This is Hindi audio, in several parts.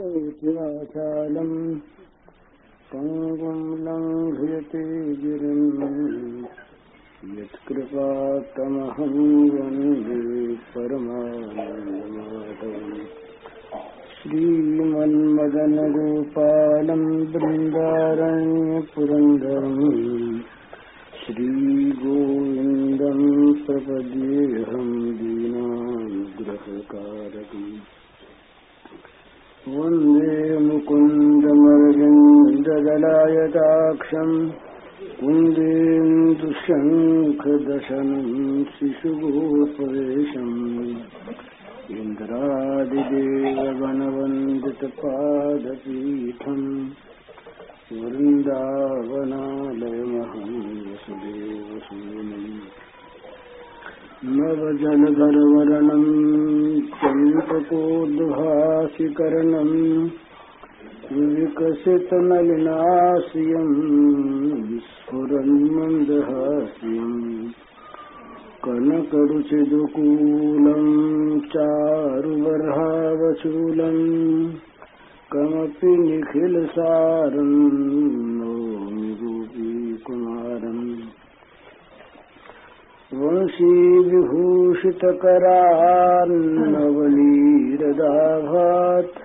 वाचालम् पङ्गुम् लङ्घयते गिरिम् यत्कृपातमहं वंदे परमानन्दमाधवम्। श्रीमन्मदनगोपालम् बृन्दारण्यपुरन्दरम्। श्रीगोविन्दम् प्रपद्येऽहम् दीनानुग्रहकारकम्। वंदे मुकुन्दमरविन्ददलायताक्षम् कुन्देन्दुशङ्खदशनम् शिशुगोपवेशम् इन्द्रादिदेवगणवन्दितपादपीठम् वृन्दावनालयमहं वसुदेवसूनम् नवजलधरवरणम् चम्पकोद्भासिकरणम् विकसितनलिनास्यम् विस्फुरन्मन्दहास्यम् कनकरुचिदुकूलम् चारुवर्हावचूलम् कमपि निखिलसारम् नौमि गोपीकुमारम् वंशीविभूषितकरान्नवलीरदाभात्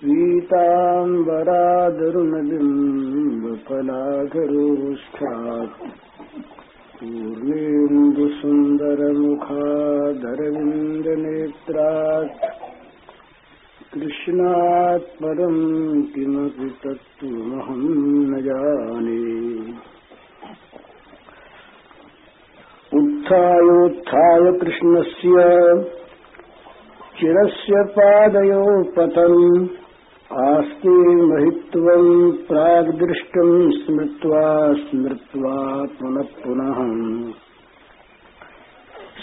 पीताम्बरादरुणबिम्बफलाधरोष्ठात् पूर्णेन्दुसुन्दरमुखादरविन्दनेत्रात् कृष्णात् परम् किमपि तत्त्वमहम् न जाने। उत्थायोत्थाय कृष्णस्य चिरस्य पादयो पतम् आस्ते महित्वम् प्राग्दृष्टम् स्मृत्वा स्मृत्वा पुनः पुनः।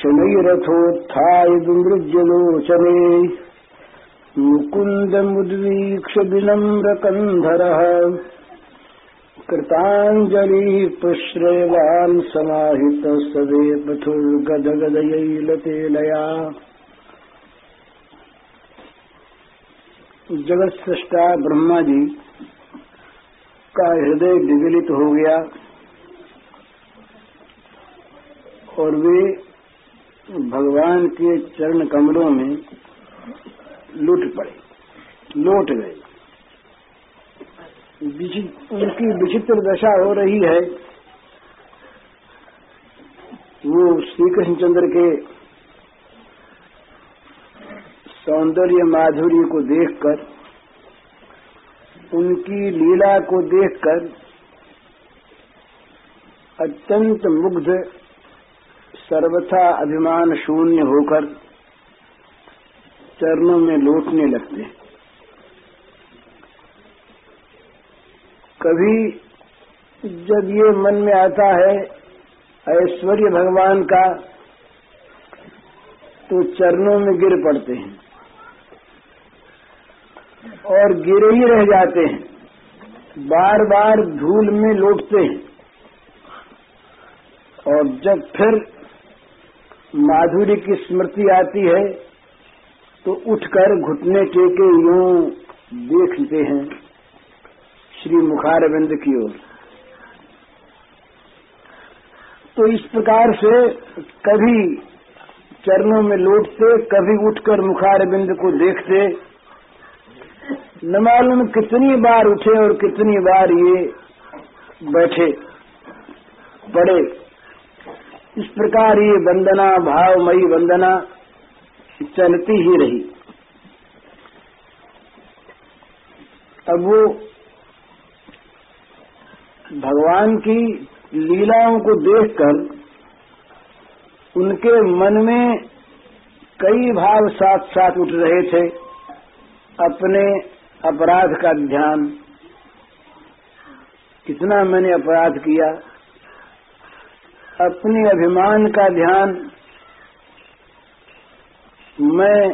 शनैरथोत्थाय विमृज्यलोचने मुकुन्दमुद्वीक्ष्य विनम्रकन्धरः। कृताञ्जलिप्रश्रयवान् समाहितः सदे पथुर्गदगदयैलतेलया जगत सृष्टा ब्रह्मा जी का हृदय विगलित हो गया और वे भगवान के चरण कमलों में लुट पड़े, लौट गए। उनकी विचित्र दशा हो रही है। वो श्री कृष्णचंद्र के सौंदर्य माधुर्य को देखकर, उनकी लीला को देखकर अत्यंत मुग्ध, सर्वथा अभिमान शून्य होकर चरणों में लौटने लगते। हैं कभी जब ये मन में आता है ऐश्वर्य भगवान का तो चरणों में गिर पड़ते हैं। और गिरे ही रह जाते हैं। बार बार धूल में लौटते हैं। और जब फिर माधुरी की स्मृति आती है तो उठकर घुटने टेके यूँ देखते हैं। श्री मुखारविंद की ओर। तो इस प्रकार से कभी चरणों में लौटते, कभी उठकर मुखार बिंद को देखते, न मालूम कितनी बार उठे और कितनी बार ये बैठे, पड़े। इस प्रकार ये वंदना, भावमयी वंदना चलती ही रही। अब वो भगवान की लीलाओं को देखकर उनके मन में कई भाव साथ साथ उठ रहे थे। अपने अपराध का ध्यान। कितना मैंने अपराध किया। अपने अभिमान का ध्यान। मैं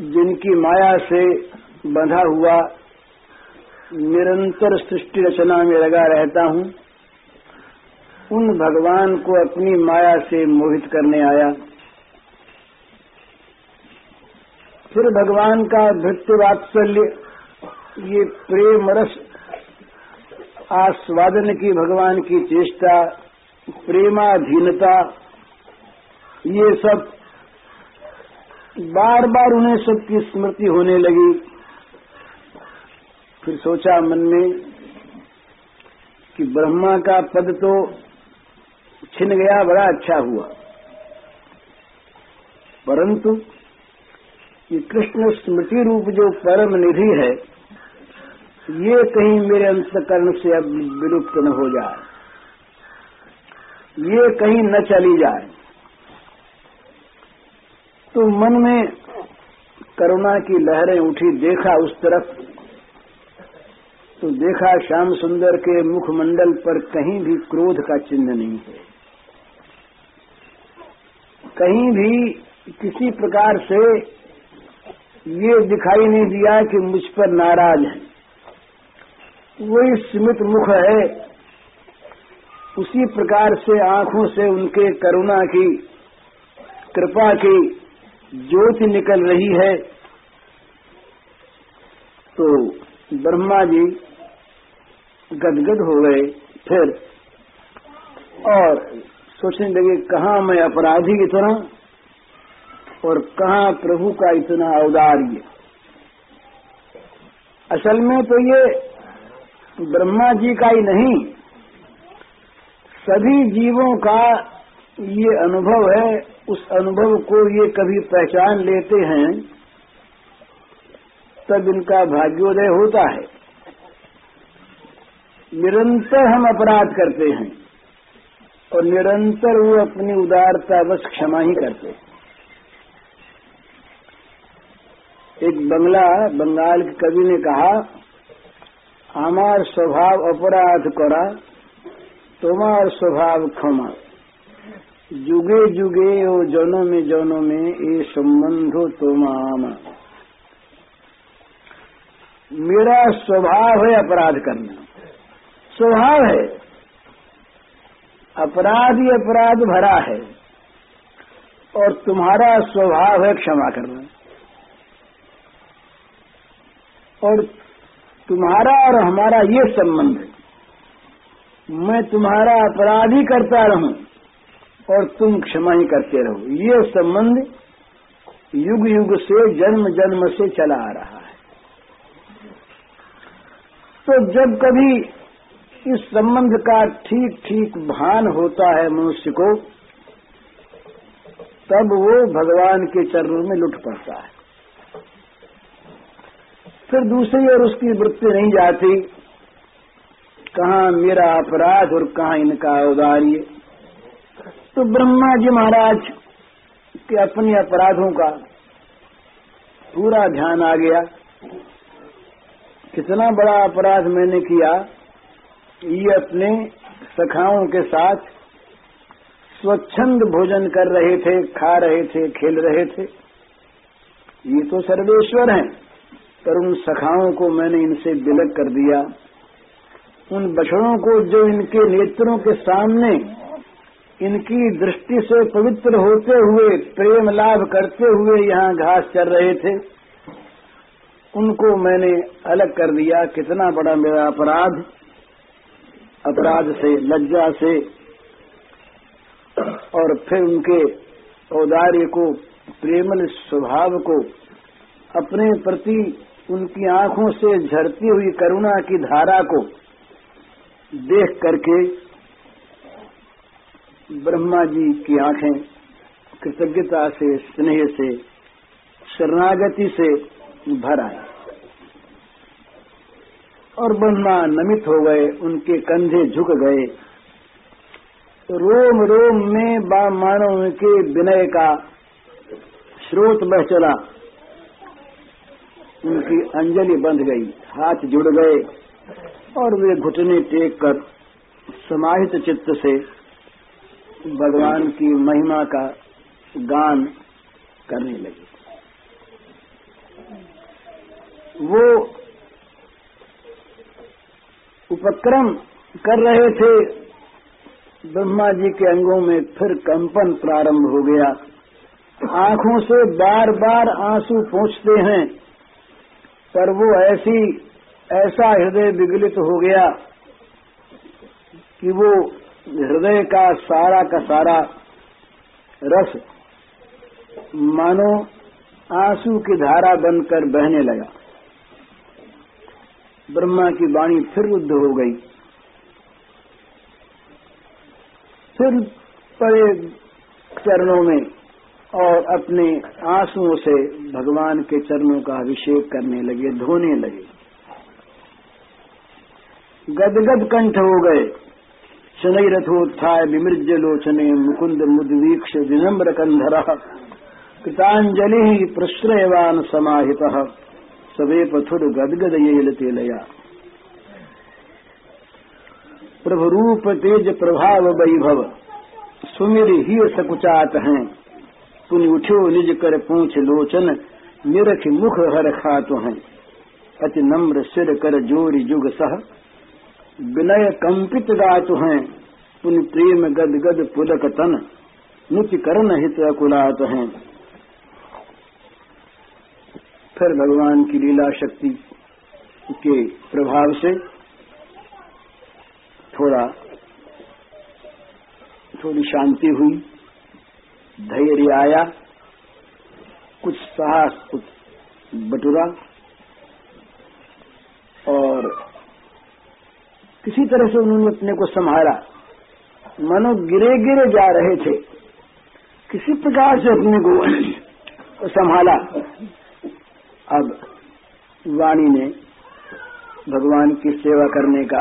जिनकी माया से बंधा हुआ निरंतर सृष्टि रचना में लगा रहता हूँ। उन भगवान को अपनी माया से मोहित करने आया। फिर भगवान का भृत्य वात्सल्य, ये प्रेम रस, आस्वादन की भगवान की चेष्टा, प्रेमाधीनता, ये सब बार बार उन्हें सबकी स्मृति होने लगी। फिर सोचा मन में कि ब्रह्मा का पद तो छिन गया, बड़ा अच्छा हुआ। परंतु ये कृष्ण स्मृति रूप जो परम निधि है, ये कहीं मेरे अंतकरण से अब विलुप्त न हो जाए। ये कहीं न चली जाए। तो मन में करुणा की लहरें उठी, देखा उस तरफ़ तो देखा श्याम सुंदर के मुखमंडल पर कहीं भी क्रोध का चिन्ह नहीं है। कहीं भी किसी प्रकार से ये दिखाई नहीं दिया कि मुझ पर नाराज़ है। वही स्मित मुख है, उसी प्रकार से आँखों से उनके करुणा की, कृपा की ज्योति निकल रही है। तो ब्रह्मा जी गदगद हो गए फिर। और सोचने लगे, कहा मैं अपराधी इतना और कहा प्रभु का इतना औदार्य? असल में तो ये ब्रह्मा जी का ही नहीं, सभी जीवों का ये अनुभव है। उस अनुभव को ये कभी पहचान लेते हैं, तब इनका भाग्योदय होता है। निरंतर हम अपराध करते हैं और निरंतर वो अपनी उदारता बस क्षमा ही करते हैं। एक बंगला बंगाल के कवि ने कहा, हमार स्वभाव अपराध करा, तुम्हार स्वभाव क्षमा। जुगे जुगे ओ जनों में जनों में ये संबंधो तुमाम। मेरा स्वभाव है अपराध करना। स्वभाव है। अपराध ही अपराध भरा है। और तुम्हारा स्वभाव है क्षमा करना। और तुम्हारा और हमारा ये संबंध है। मैं तुम्हारा अपराध ही करता रहूँ और तुम क्षमा ही करते रहो। ये संबंध युग युग से, जन्म जन्म से चला आ रहा है। तो जब कभी इस संबंध का ठीक ठीक भान होता है मनुष्य को, तब वो भगवान के चरणों में लुट पड़ता है। फिर दूसरी ओर उसकी वृत्ति नहीं जाती, कहा मेरा अपराध और कहा इनका औदार्य। तो ब्रह्मा जी महाराज के अपने अपराधों का पूरा ध्यान आ गया। कितना बड़ा अपराध मैंने किया ये अपने सखाओं के साथ स्वच्छंद भोजन कर रहे थे, खा रहे थे, खेल रहे थे। ये तो सर्वेश्वर हैं, पर उन सखाओं को मैंने इनसे विलग कर दिया। उन बछड़ों को जो इनके नेत्रों के सामने इनकी दृष्टि से पवित्र होते हुए, प्रेम लाभ करते हुए यहाँ घास चल रहे थे, उनको मैंने अलग कर दिया। कितना बड़ा मेरा अपराध अपराध से, लज्जा से, और फिर उनके औदार्य को, प्रेमल स्वभाव को, अपने प्रति उनकी आँखों से झरती हुई करुणा की धारा को देख करके ब्रह्मा जी की आँखें कृतज्ञता से, स्नेह से, शरणागति से भर आए और ब्रह्मा नमित हो गए, उनके कंधे झुक गए। रोम रोम में बा मानो उनके विनय का स्रोत बह चला। उनकी अंजलि बंध गई, हाथ जुड़ गए और वे घुटने टेक कर समाहित चित्त से भगवान की महिमा का गान करने लगे। वो उपक्रम कर रहे थे, ब्रह्मा जी के अंगों में फिर कंपन प्रारंभ हो गया। आँखों से बार बार आँसू पहुँचते हैं, पर वो ऐसी, ऐसा हृदय विगलित हो गया कि वो हृदय का सारा का सारा रस मानो आँसू की धारा बनकर बहने लगा। ब्रह्मा की वाणी फिर रुद्ध हो गई। फिर पड़े चरणों में और अपने आंसुओं से भगवान के चरणों का अभिषेक करने लगे, धोने लगे। गदगद कंठ हो गए। शनै रथोत्थाय विमृज लोचने मुकुंद मुद्वीक्ष विनम्र कंधर। कृतांजलि प्रश्रयवान समाहित। सवे पथुर गदगद ये तेलया। प्रभु रूप तेज प्रभाव वैभव, सुमिर ही सकुचात हैं। पुन उठो निज कर पूछ लोचन, निरख मुख हर खातो हैं। अति नम्र सिर कर जोरी जुग सह, विनय कंपित गातु हैं। पुन प्रेम गद पुलक तन नुच करण हित अकुलात हैं। फिर भगवान की लीला शक्ति के प्रभाव से थोड़ा, थोड़ी शांति हुई, धैर्य आया, कुछ साहस, कुछ बटुरा, और किसी तरह से उन्होंने अपने को संभाला मनो गिरे गिरे जा रहे थे। किसी प्रकार से अपने को संभाला। अब वाणी ने भगवान की सेवा करने का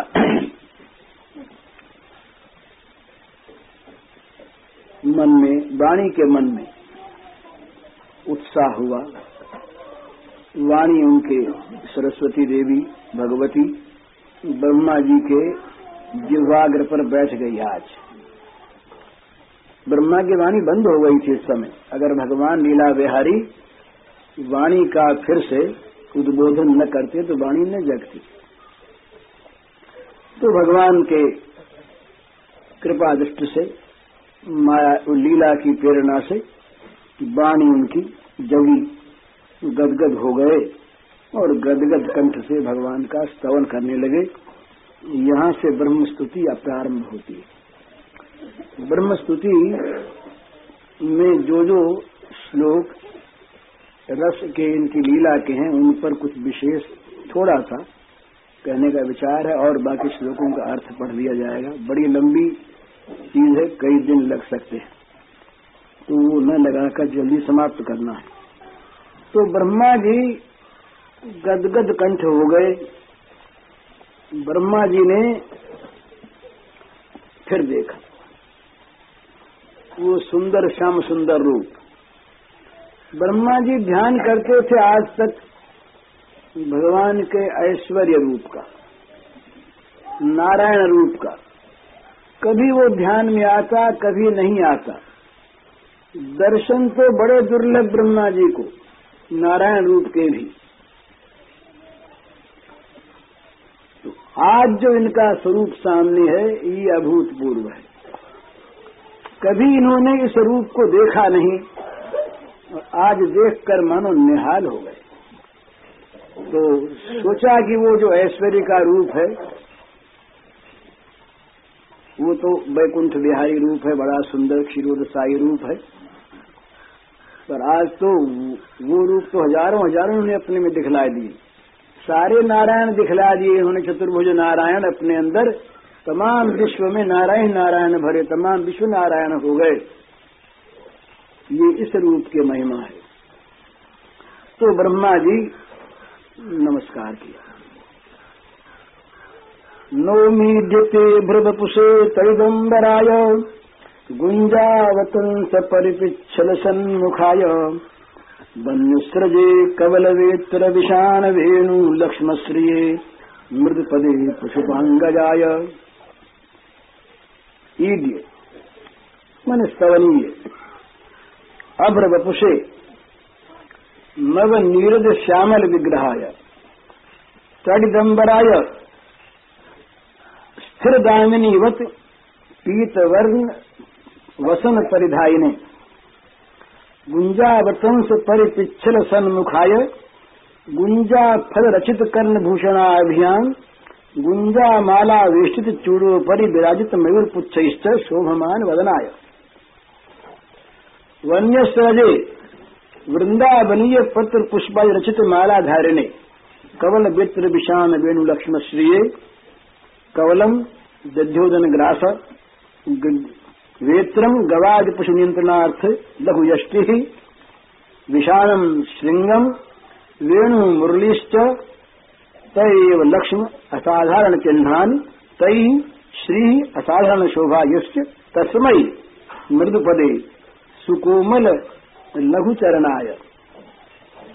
मन में, वाणी के मन में उत्साह हुआ। वाणी उनके सरस्वती देवी, भगवती, ब्रह्मा जी के जिह्वाग्र पर बैठ गई आज। ब्रह्मा की वाणी बंद हो गई थी इस समय। अगर भगवान लीला बिहारी वाणी का फिर से उद्बोधन न करते तो वाणी न जगती। तो भगवान के कृपा दृष्टि से, माया लीला की प्रेरणा से वाणी उनकी जगी गदगद हो गए और गदगद कंठ से भगवान का स्तवन करने लगे। यहाँ से ब्रह्म स्तुति प्रारंभ होती है। ब्रह्म स्तुति में जो जो श्लोक रस के इनकी लीला के हैं, उन पर कुछ विशेष थोड़ा सा कहने का विचार है और बाकी श्लोकों का अर्थ पढ़ लिया जाएगा। बड़ी लंबी चीज़ है, कई दिन लग सकते हैं। तो वो न लगाकर जल्दी समाप्त करना है। तो ब्रह्मा जी गदगद कंठ हो गए। ब्रह्मा जी ने फिर देखा। वो सुंदर, श्याम सुंदर रूप। ब्रह्मा जी ध्यान करते थे आज तक भगवान के ऐश्वर्य रूप का, नारायण रूप का। कभी वो ध्यान में आता, कभी नहीं आता। दर्शन तो बड़े दुर्लभ ब्रह्मा जी को, नारायण रूप के भी। तो आज जो इनका स्वरूप सामने है, ये अभूतपूर्व है। कभी इन्होंने इस रूप को देखा नहीं। और आज देखकर मानो निहाल हो गए। तो सोचा कि वो जो ऐश्वर्य का रूप है, वो तो बैकुंठ बिहारी रूप है, बड़ा सुंदर क्षीरोदसाई रूप है। पर आज तो वो रूप तो हज़ारों हज़ारों ने अपने में दिखला दिए। सारे नारायण दिखला दिए उन्होंने चतुर्भुज नारायण अपने अंदर। तमाम विश्व में नारायण नारायण भरे, तमाम विश्व नारायण हो गए। ये इस रूप की महिमा है। तो ब्रह्मा जी नमस्कार किया। नोमीड्यते भ्रवपुषे तैदम्बराय गुञ्जावतंस परिपिच्छल सन्मुखाय वन्यस्रजे कवलवेत्र विषाण वेणु लक्ष्मश्रिये मृदपदे पशुपाङ्गजाय। ईड्य मन स्तवनीय अभ्रवपुषे नव नीरज श्यामल विग्रहाय। तडिदम्बराय स्थिर दामिनीवत पीत वर्ण वसन परिधायिने। गुंजावतंस परिपिच्छल सन्मुखाय गुंजा फल रचित कर्ण भूषणा अभियान, गुंजा माला वेष्टित चूड़ो परि विराजित मयूर पुच्छ शोभमान वदनाय। वन्य सजे वृंदावनीय पत्र पुष्पा रचित माला धारिणे कवल वित्र विषान वेणु लक्ष्म श्रिय कवलम दध्योदन ग्रास वेत्रम गवाद पुष नियंत्रणार्थ लघु यष्टि विषाणम श्रृंगम वेणु मुरलीश्च तय लक्ष्म असाधारण चिन्हान तई श्री असाधारण शोभा यश्च तस्मय मृदुपदे सुकोमल लघुचरणाय।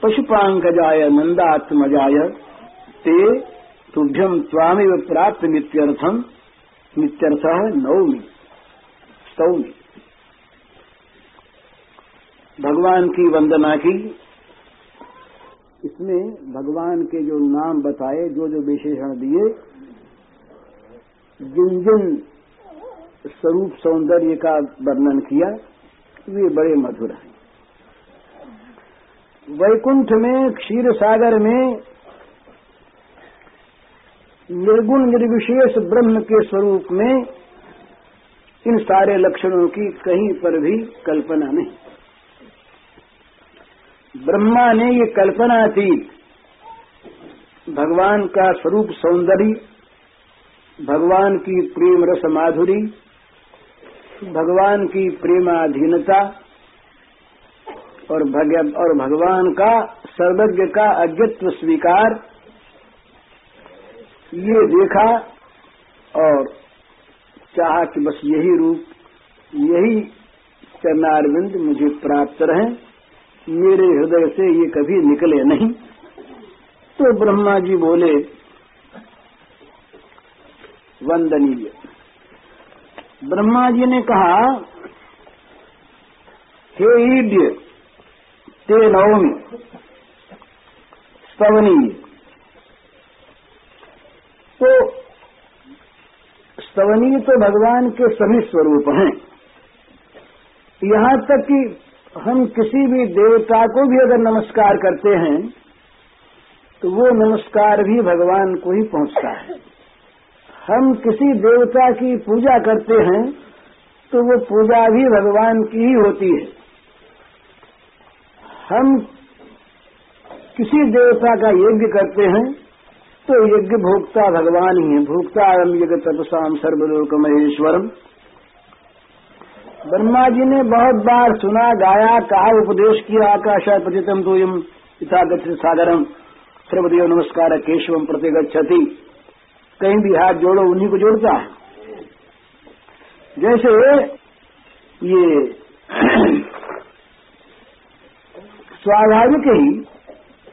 पशुपांकजाय मंदात्मजाय, ते तुभ्यम त्वामिव प्राप्त नित्यर्थम नित्यर्थ नवमी स्तौमी। भगवान की वंदना की। इसमें भगवान के जो नाम बताए जो जो विशेषण दिए जिन जिन स्वरूप सौंदर्य का वर्णन किया वे बड़े मधुर हैं। वैकुंठ में, क्षीर सागर में, निर्गुण निर्विशेष ब्रह्म के स्वरूप में, इन सारे लक्षणों की कहीं पर भी कल्पना नहीं। ब्रह्मा ने ये कल्पना थी भगवान का स्वरूप सौंदर्य, भगवान की प्रेम रस माधुरी भगवान की प्रेमाधीनता और और भगवान का सर्वज्ञ का अज्ञत्व स्वीकार, ये देखा और चाहा कि बस यही रूप, यही चरणारविंद मुझे प्राप्त रहे। मेरे हृदय से ये कभी निकले नहीं। तो ब्रह्मा जी बोले, वंदनीय। ब्रह्मा जी ने कहा, हे ईड्य, ते नवमी स्तवनीय तो स्तवनीय तो भगवान के सभी स्वरूप हैं। यहाँ तक कि हम किसी भी देवता को भी अगर नमस्कार करते हैं तो वो नमस्कार भी भगवान को ही पहुँचता है। हम किसी देवता की पूजा करते हैं तो वो पूजा भी भगवान की ही होती है। हम किसी देवता का यज्ञ करते हैं तो यज्ञ भोक्ता भगवान ही है। भोक्ता यज्ञ तपसाम सर्वलोक महेश्वरम। ब्रह्मा जी ने बहुत बार सुना, गाया, कहा, उपदेश किया आकाशा प्रतितम तो यम पिता गच्छति सागरम। सर्वदेव नमस्कार, केशवम प्रतिगछति कहीं भी हाथ जोड़ो, उन्हीं को जोड़ता है। जैसे ये स्वाभाविक ही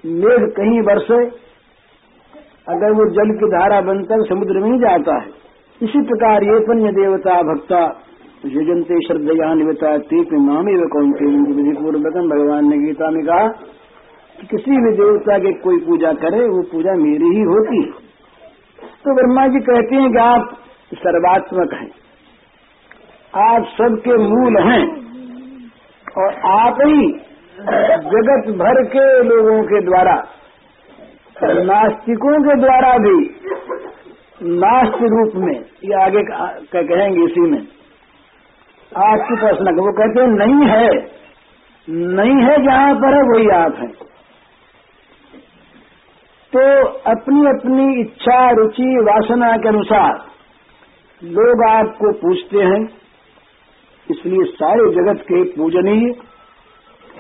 मेघ कहीं बरसे, अगर वो जल की धारा बनकर समुद्र में ही जाता है। इसी प्रकार ये पन्य देवता, भक्ता, युजनते, श्रद्धया निवता तीप मामी वे कौन विधि पूर्वकम भगवान ने गीता में कहा कि किसी भी देवता के कोई पूजा करे, वो पूजा मेरी ही होती तो ब्रह्मा जी कहते हैं कि आप सर्वात्मक हैं। आप सबके मूल हैं और आप ही जगत भर के लोगों के द्वारा, नास्तिकों के द्वारा भी नास्त रूप में, ये आगे कहेंगे इसी में, आपकी प्रश्न वो कहते हैं, नहीं है। नहीं है जहाँ पर है, वही आप हैं। तो अपनी अपनी इच्छा, रुचि, वासना के अनुसार लोग आपको पूछते हैं। इसलिए सारे जगत के पूजनीय,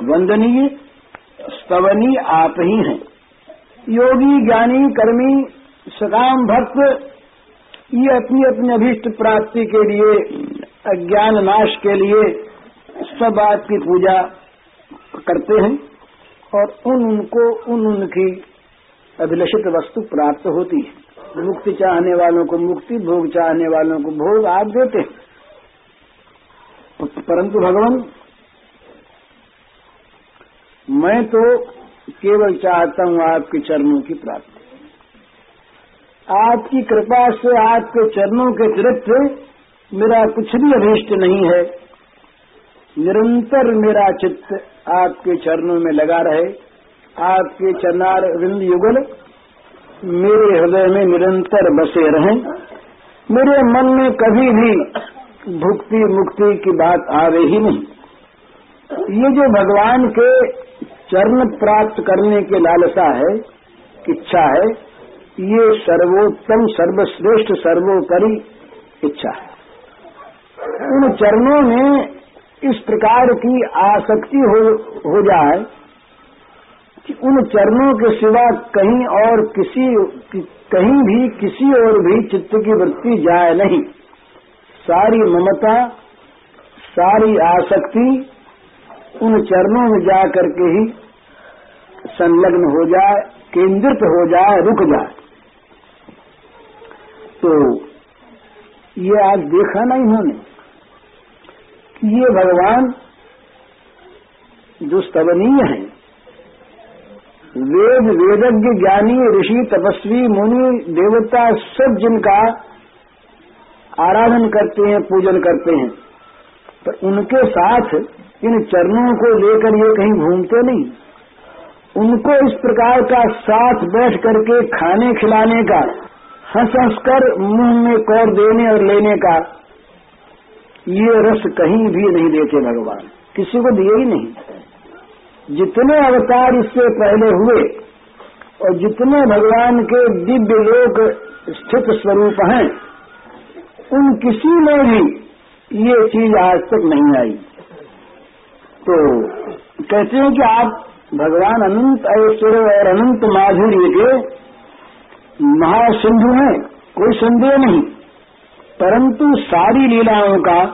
वंदनीय, स्तवनीय आप ही हैं। योगी, ज्ञानी, कर्मी, सकाम भक्त, ये अपनी अपनी अभीष्ट प्राप्ति के लिए, अज्ञान नाश के लिए सब आपकी पूजा करते हैं और उन उनको, उन उनकी अभिलषित वस्तु प्राप्त होती है। मुक्ति चाहने वालों को मुक्ति, भोग चाहने वालों को भोग आप देते हैं। परंतु भगवान, मैं तो केवल चाहता हूँ आपके चरणों की प्राप्ति। आपकी कृपा से आपके चरणों के अतिरिक्त मेरा कुछ भी अभीष्ट नहीं है। निरंतर मेरा चित्त आपके चरणों में लगा रहे। आपके चरनार विंद युगल मेरे हृदय में निरंतर बसे रहें। मेरे मन में कभी भी भुक्ति मुक्ति की बात आवे ही नहीं। ये जो भगवान के चरण प्राप्त करने के लालसा है इच्छा है ये सर्वोत्तम सर्वश्रेष्ठ सर्वोपरि इच्छा है। उन चरणों में इस प्रकार की आसक्ति हो, हो जाए कि उन चरणों के सिवा कहीं और किसी, कहीं भी किसी और भी चित्त की वृत्ति जाए नहीं। सारी ममता, सारी आसक्ति उन चरणों में जा करके ही संलग्न हो जाए, केंद्रित हो जाए, रुक जाए। तो ये आज देखा ना इन्होंने कि ये भगवान जो स्तवनीय है। वेद वेदज्ञ ज्ञानी ऋषि तपस्वी मुनि देवता सब जिनका आराधन करते हैं, पूजन करते हैं पर उनके साथ इन चरणों को लेकर ये कहीं घूमते नहीं। उनको इस प्रकार का साथ बैठ करके खाने खिलाने का हंस हंस कर मुँह में कौर देने और लेने का, ये रस कहीं भी नहीं देते भगवान। किसी को दिए ही नहीं। जितने अवतार इससे पहले हुए और जितने भगवान के दिव्य लोक स्थित स्वरूप हैं, उन किसी में भी ये चीज़ आज तक नहीं आई। तो कहते हैं कि आप भगवान अनंत ऐश्वर्य और अनंत माधुर्य के महासिंधु हैं, कोई संदेह नहीं। परंतु सारी लीलाओं का,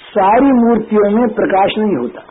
सारी मूर्तियों में प्रकाश नहीं होता।